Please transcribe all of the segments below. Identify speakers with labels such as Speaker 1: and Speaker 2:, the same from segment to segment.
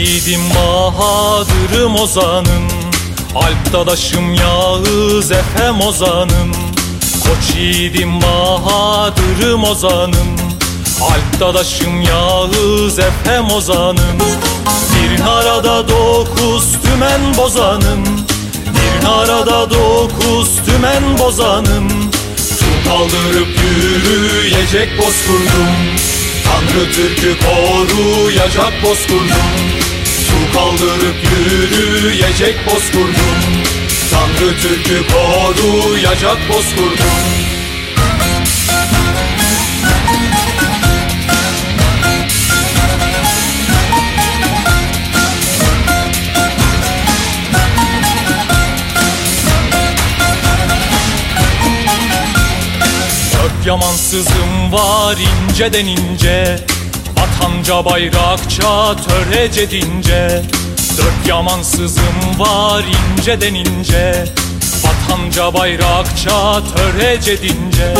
Speaker 1: yiğidim Bahadır'ım ozanım Alp dadaşım Yağız Efem ozanım Koç yiğidim Bahadır'ım ozanım Alp dadaşım Yağız Efem ozanım Bir narada dokuz tümen bozanım Bir narada dokuz tümen bozanım Su kaldırıp yürüyecek bozkurdum Tanrı Türk'ü koruyacak bozkurdum Su kaldırıp yürüyecek bozkurdum Tanrı Türk'ü koruyacak bozkurdum yamansızım var inceden ince. Vatanca bayrakça törece dince. Dört yamansızım var inceden ince. Vatanca bayrakça törece dince.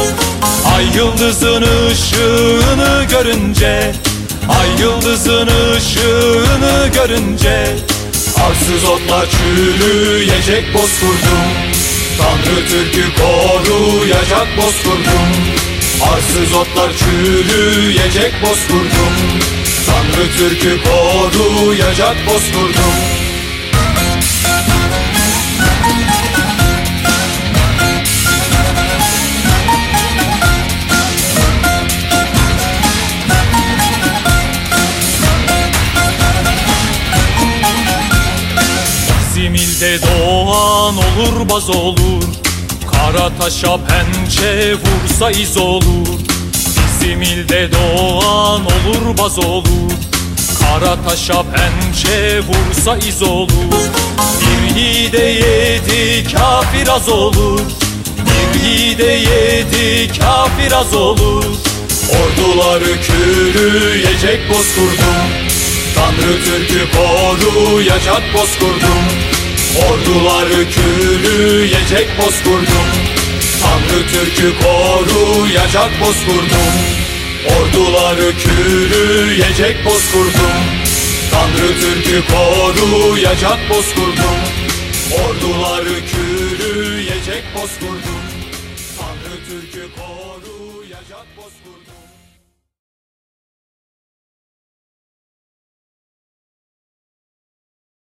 Speaker 1: Ay yıldızın ışığını görünce Ay yıldızın ışığını görünce Arsız otlar çürüyecek bozkurdum Tanrı Türk'ü koruyacak bozkurdum. Arsız otlar çürüyecek bozkurdum. Tanrı Türk'ü koruyacak bozkurdum doğan olur baz olur. Kara taşa pençe vursa iz olur. Bizim ilde doğan olur baz olur. Kara taşa pençe vursa iz olur. Bir yiğide yedi kafir az olur. Bir yiğide yedi kafir az olur. Orduları kürüyecek bozkurdum. Tanrı Türk'ü koruyacak bozkurdum Orduları kürüyecek bozkurdum. Tanrı Türk'ü koruyacak bozkurdum. Orduları kürüyecek bozkurdum. Tanrı Türk'ü koruyacak bozkurdum. Orduları kürüyecek bozkurdum. Tanrı Türk'ü koruyacak bozkurdum